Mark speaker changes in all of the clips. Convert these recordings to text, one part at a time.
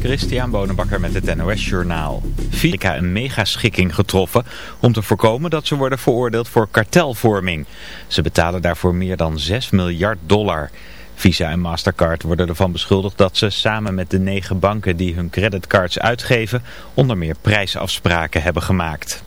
Speaker 1: Christian Bonenbakker met het NOS Journaal. Amerika een megaschikking getroffen om te voorkomen dat ze worden veroordeeld voor kartelvorming. Ze betalen daarvoor meer dan 6 miljard dollar. Visa en Mastercard worden ervan beschuldigd dat ze samen met de negen banken die hun creditcards uitgeven onder meer prijsafspraken hebben gemaakt.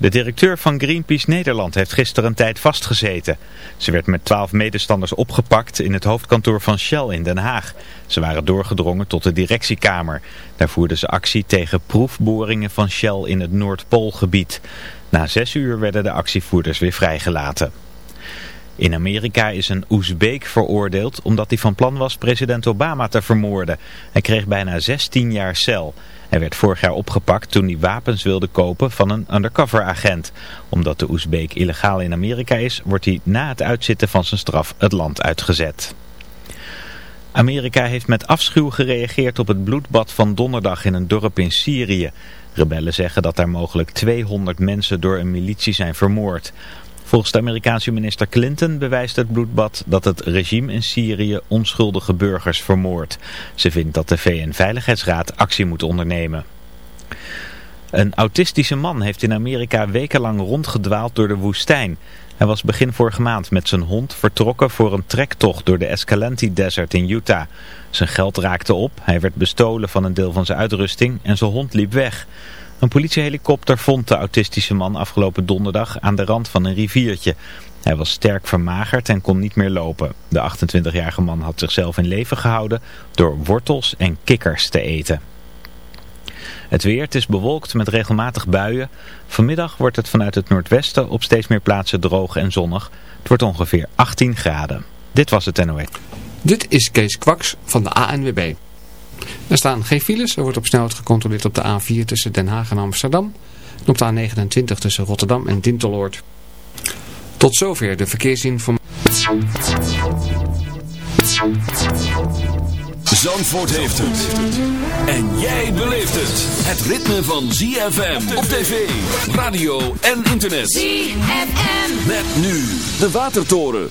Speaker 1: De directeur van Greenpeace Nederland heeft gisteren een tijd vastgezeten. Ze werd met twaalf medestanders opgepakt in het hoofdkantoor van Shell in Den Haag. Ze waren doorgedrongen tot de directiekamer. Daar voerden ze actie tegen proefboringen van Shell in het Noordpoolgebied. Na zes uur werden de actievoerders weer vrijgelaten. In Amerika is een Oezbeek veroordeeld omdat hij van plan was president Obama te vermoorden. Hij kreeg bijna 16 jaar cel. Hij werd vorig jaar opgepakt toen hij wapens wilde kopen van een undercover agent. Omdat de Oezbeek illegaal in Amerika is, wordt hij na het uitzitten van zijn straf het land uitgezet. Amerika heeft met afschuw gereageerd op het bloedbad van donderdag in een dorp in Syrië. Rebellen zeggen dat daar mogelijk 200 mensen door een militie zijn vermoord. Volgens de Amerikaanse minister Clinton bewijst het bloedbad dat het regime in Syrië onschuldige burgers vermoordt. Ze vindt dat de VN-veiligheidsraad actie moet ondernemen. Een autistische man heeft in Amerika wekenlang rondgedwaald door de woestijn. Hij was begin vorige maand met zijn hond vertrokken voor een trektocht door de Escalante Desert in Utah. Zijn geld raakte op, hij werd bestolen van een deel van zijn uitrusting en zijn hond liep weg. Een politiehelikopter vond de autistische man afgelopen donderdag aan de rand van een riviertje. Hij was sterk vermagerd en kon niet meer lopen. De 28-jarige man had zichzelf in leven gehouden door wortels en kikkers te eten. Het weer, het is bewolkt met regelmatig buien. Vanmiddag wordt het vanuit het noordwesten op steeds meer plaatsen droog en zonnig. Het wordt ongeveer 18 graden. Dit was het NOE.
Speaker 2: Dit is Kees Kwaks van de ANWB. Er staan geen files. Er wordt op snelheid gecontroleerd op de A4 tussen Den Haag en Amsterdam. En op de A29 tussen Rotterdam en Dinteloord. Tot zover de verkeersinformatie.
Speaker 3: Zandvoort heeft het. En jij beleeft het. Het ritme van ZFM op tv, radio en internet.
Speaker 4: ZFM.
Speaker 3: Met nu de Watertoren.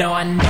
Speaker 5: No, I know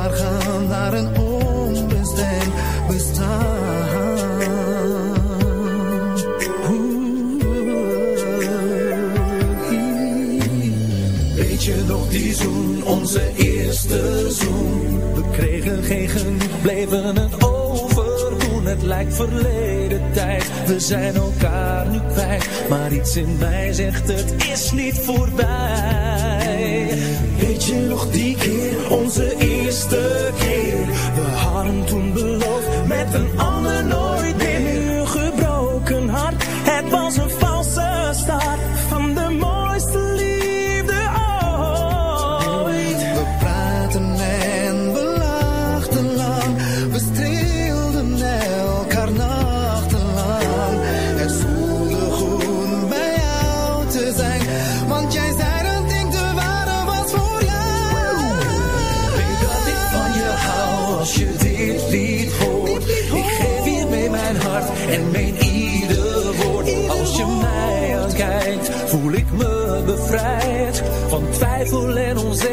Speaker 6: maar gaan naar een onbestemd bestaan.
Speaker 7: Weet je nog die zoen, onze eerste zoen? We kregen geen genoeg, bleven het overdoen. Het lijkt verleden tijd, we zijn elkaar nu kwijt. Maar iets in mij zegt het is niet voorbij. Weet je nog die keer, onze eerste keer? We hadden toen beloofd met een ander. ser um zero.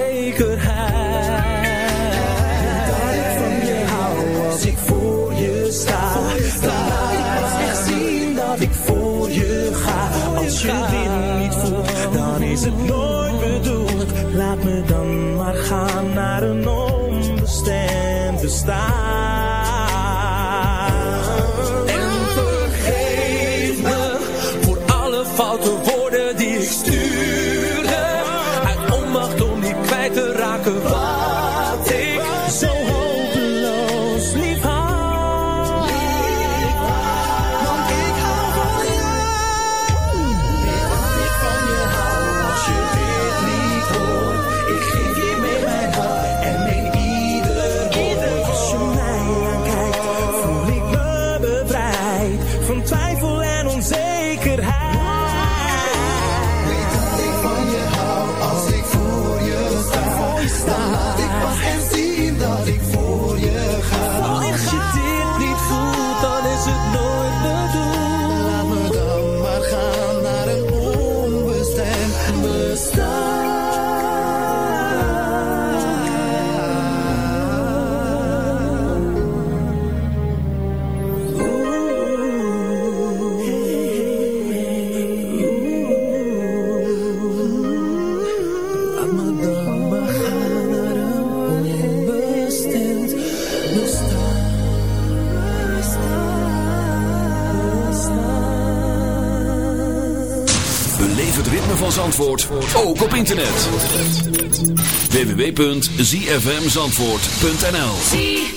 Speaker 7: www.zfmzandvoort.nl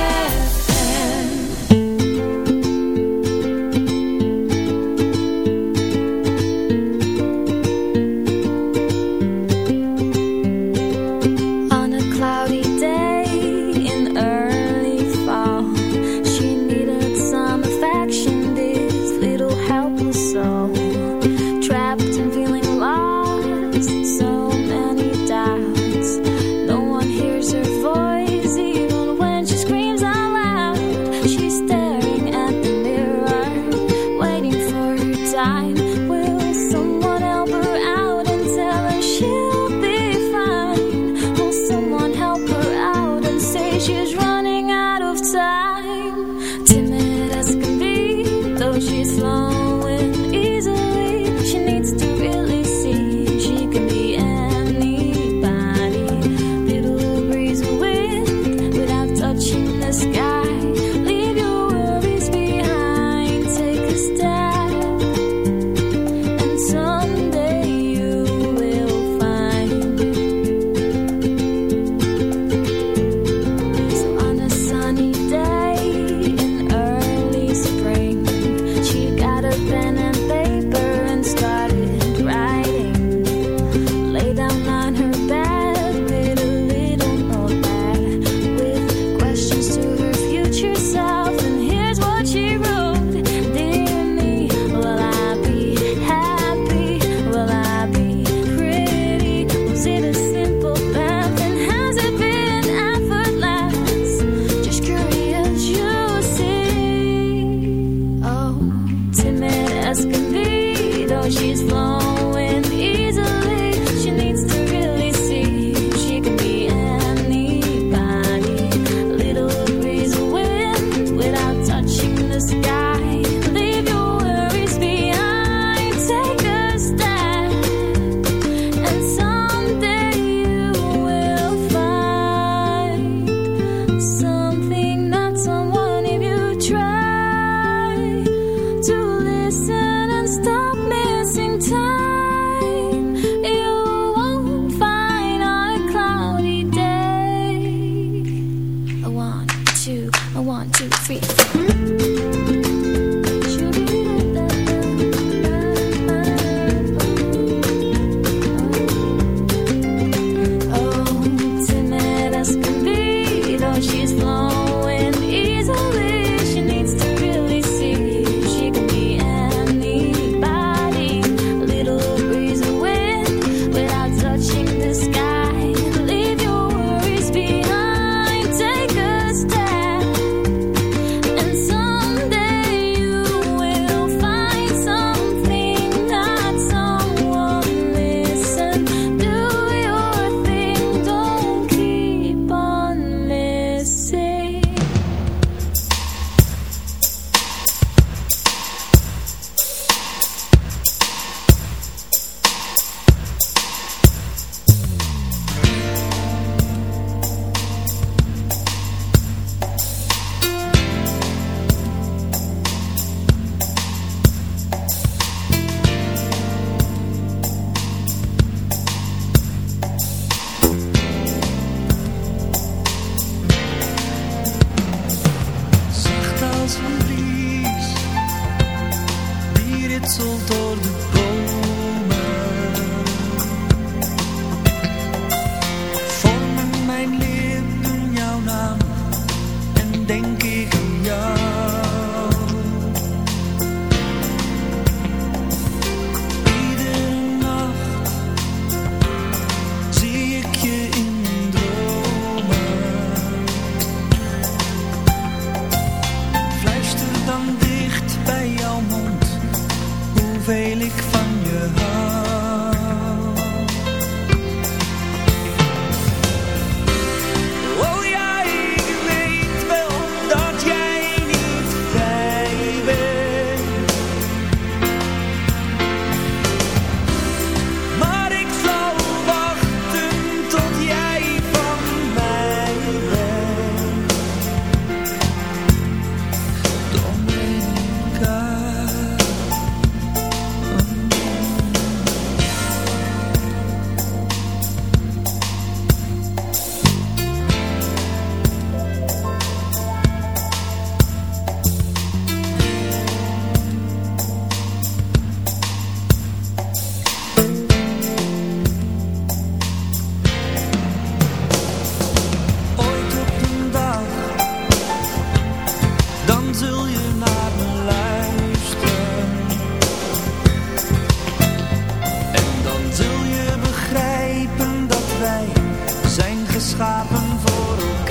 Speaker 8: zijn geschapen voor elkaar.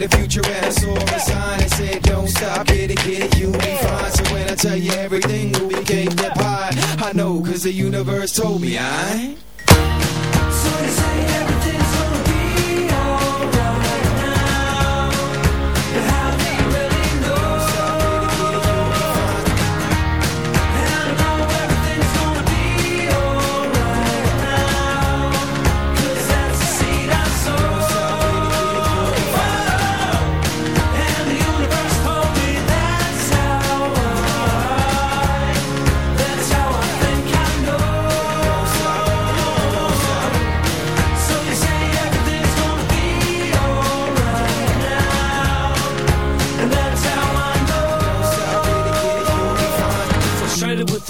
Speaker 9: to the future and I saw a sign and said, don't stop, get it, get it, you'll be fine. So when I tell you everything will be game pie, I know, cause the universe told me, I.
Speaker 7: So they say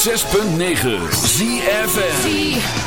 Speaker 3: 106.9
Speaker 10: ZFN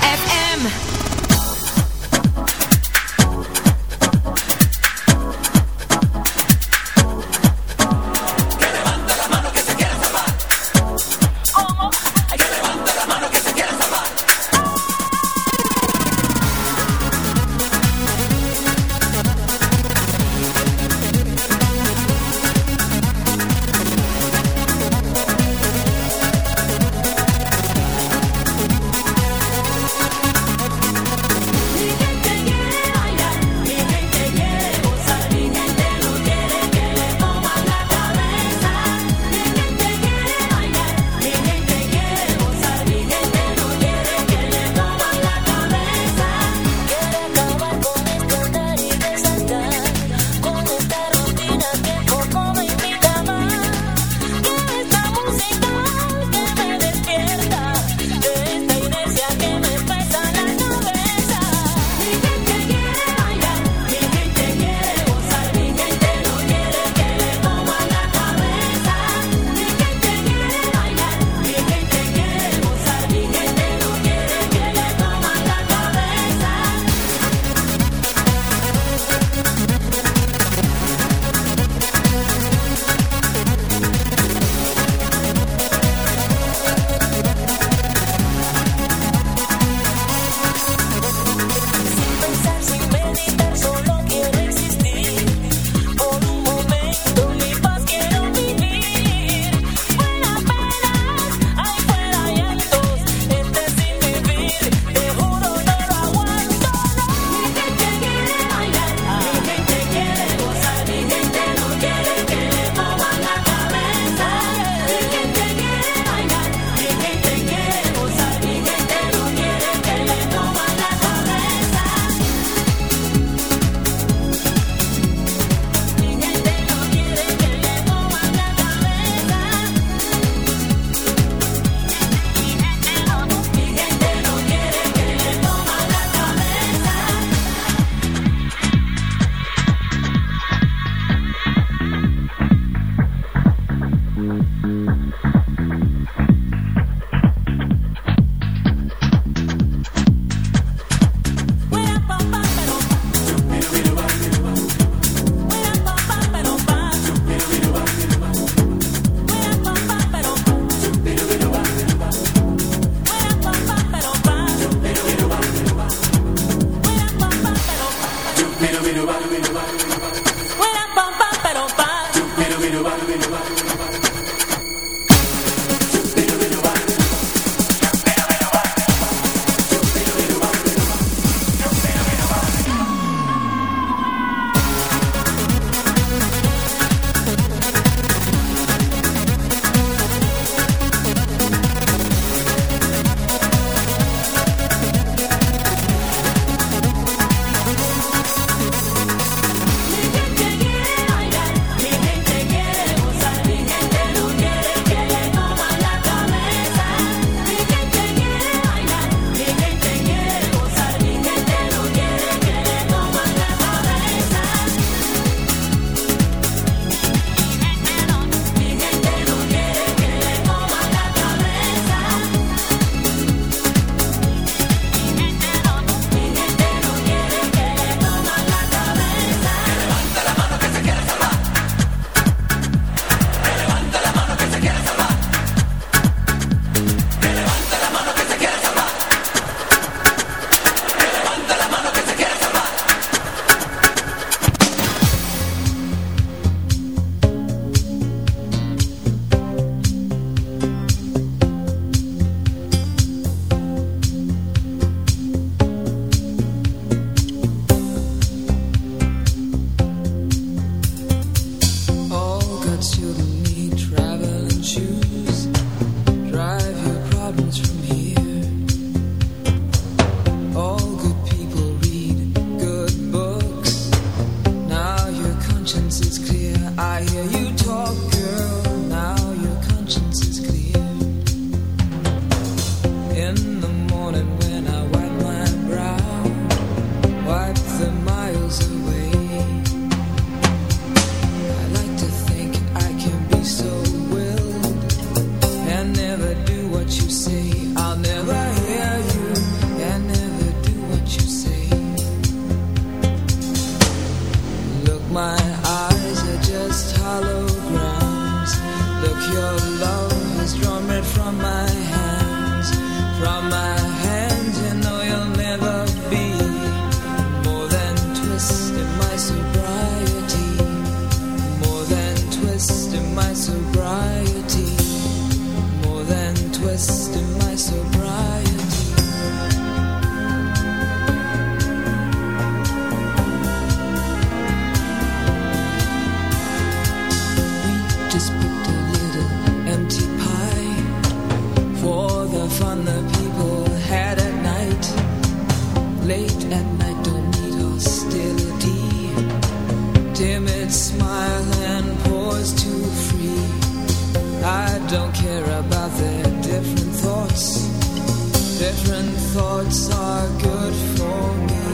Speaker 10: thoughts are good for me.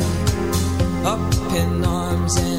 Speaker 10: Up in arms and